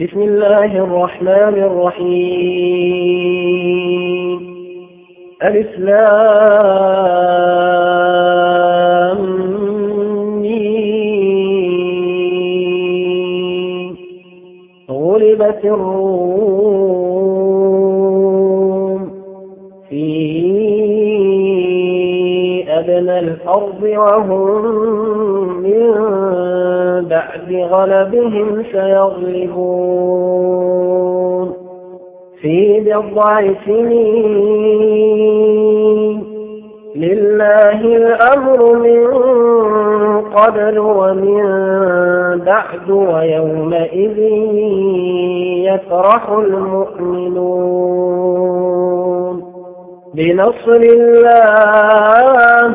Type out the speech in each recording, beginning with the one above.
بسم الله الرحمن الرحيم. الإسلام غلبت الروم في أدنى الأرض وهم من بعد غلبهم سيغلبون في بضع سنين. لله الأمر من قبل ومن بعد ويومئذ يفرح المؤمنون. بنصر الله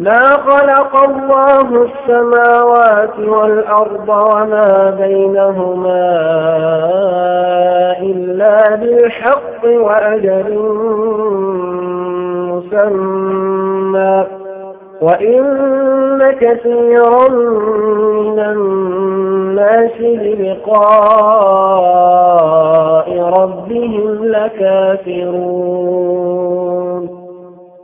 ما خلق الله السماوات والأرض وما بينهما إلا بالحق وأجل مسمى. وإن كثيرا من الناس بلقاء ربهم لكافرون.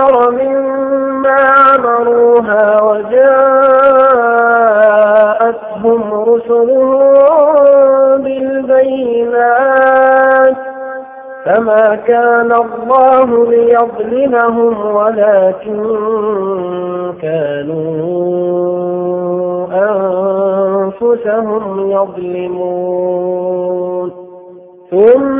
أكثر مما عمروها وجاءتهم رسلهم بالبينات فما كان الله ليظلمهم ولكن كانوا أنفسهم يظلمون. ثم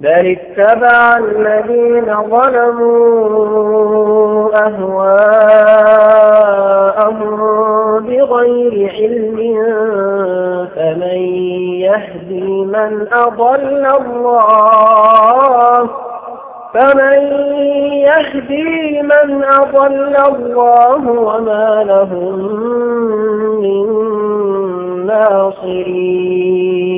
بل اتبع الذين ظلموا أهواءهم بغير علم فمن يهدي من أضل الله فمن يهدي من أضل الله وما لهم من ناصرين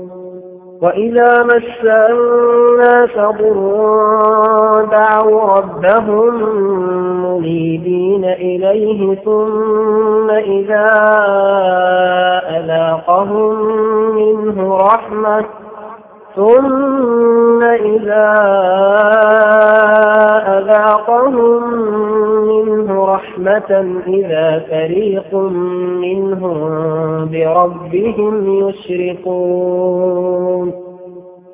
وإذا مس الناس ضر دعوا ربهم منيبين إليه ثم إذا أذاقهم منه رحمة ثم إذا أذاقهم منه رحمة إذا فريق منهم بربهم يشركون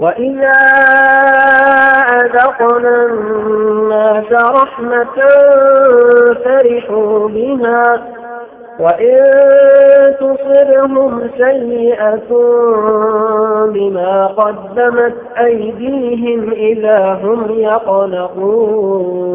وإذا أذقنا الناس رحمة فرحوا بها وإن تصرهم سيئة بما قدمت أيديهم إذا هم يقلقون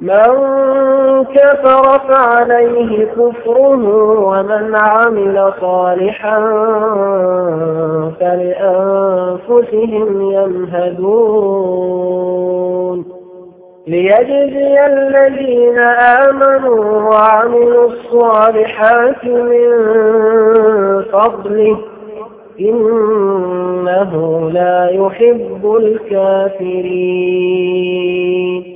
من كفر فعليه كفره ومن عمل صالحا فلأنفسهم يمهدون. ليجزي الذين آمنوا وعملوا الصالحات من فضله. إنه لا يحب الكافرين.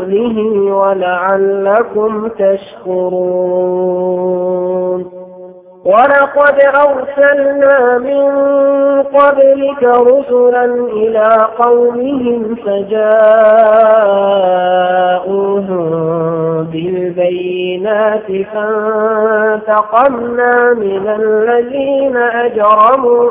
فضله ولعلكم تشكرون. ولقد أرسلنا من قبلك رسلا إلى قومهم فجاءوهم بالبينات فانتقمنا من الذين أجرموا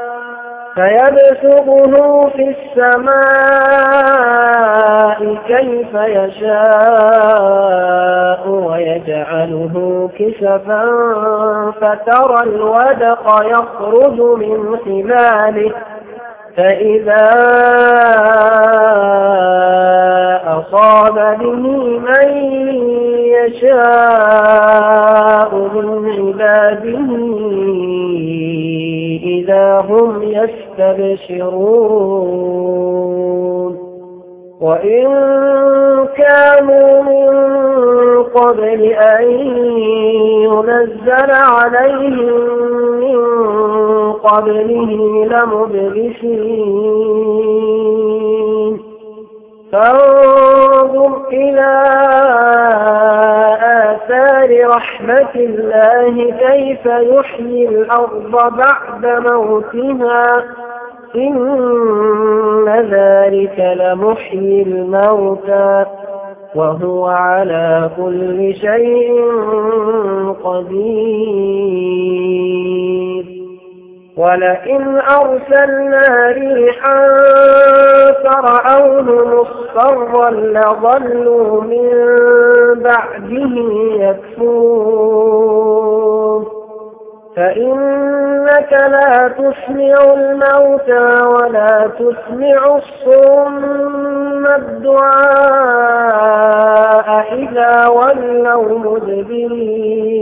فيبسطه في السماء كيف يشاء ويجعله كسفا فترى الودق يخرج من خلاله. فإذا أصاب به من يشاء من عباده إذا هم يستبشرون وإن كانوا من قبل أن ينزل عليهم من قبله لمبلسين فانظر إلى آثار رحمة الله كيف يحيي الأرض بعد موتها؟ إن ذلك لمحيي الموتى وهو على كل شيء قدير. ولئن أرسلنا ريحا فرأوه مصفرا لظلوا من بعده يكفون فإنك لا تسمع الموتى ولا تسمع الصم الدعاء إذا ولوا مدبرين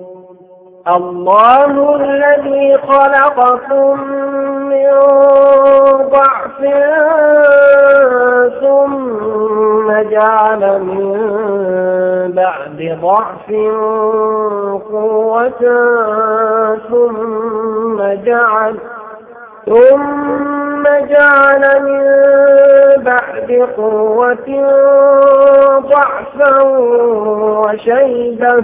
الله الذي خلقكم من ضعف ثم جعل من بعد ضعف قوة ثم جعل ثم جعل من بعد قوة ضعفا وشيبة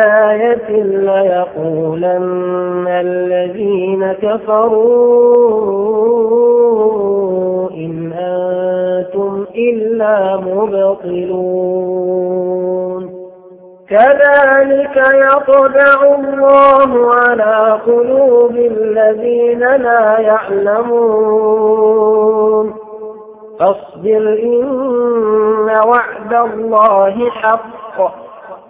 بآية ليقولن الذين كفروا إن أنتم إلا مبطلون. كذلك يطبع الله على قلوب الذين لا يعلمون. فاصبر إن وعد الله حق.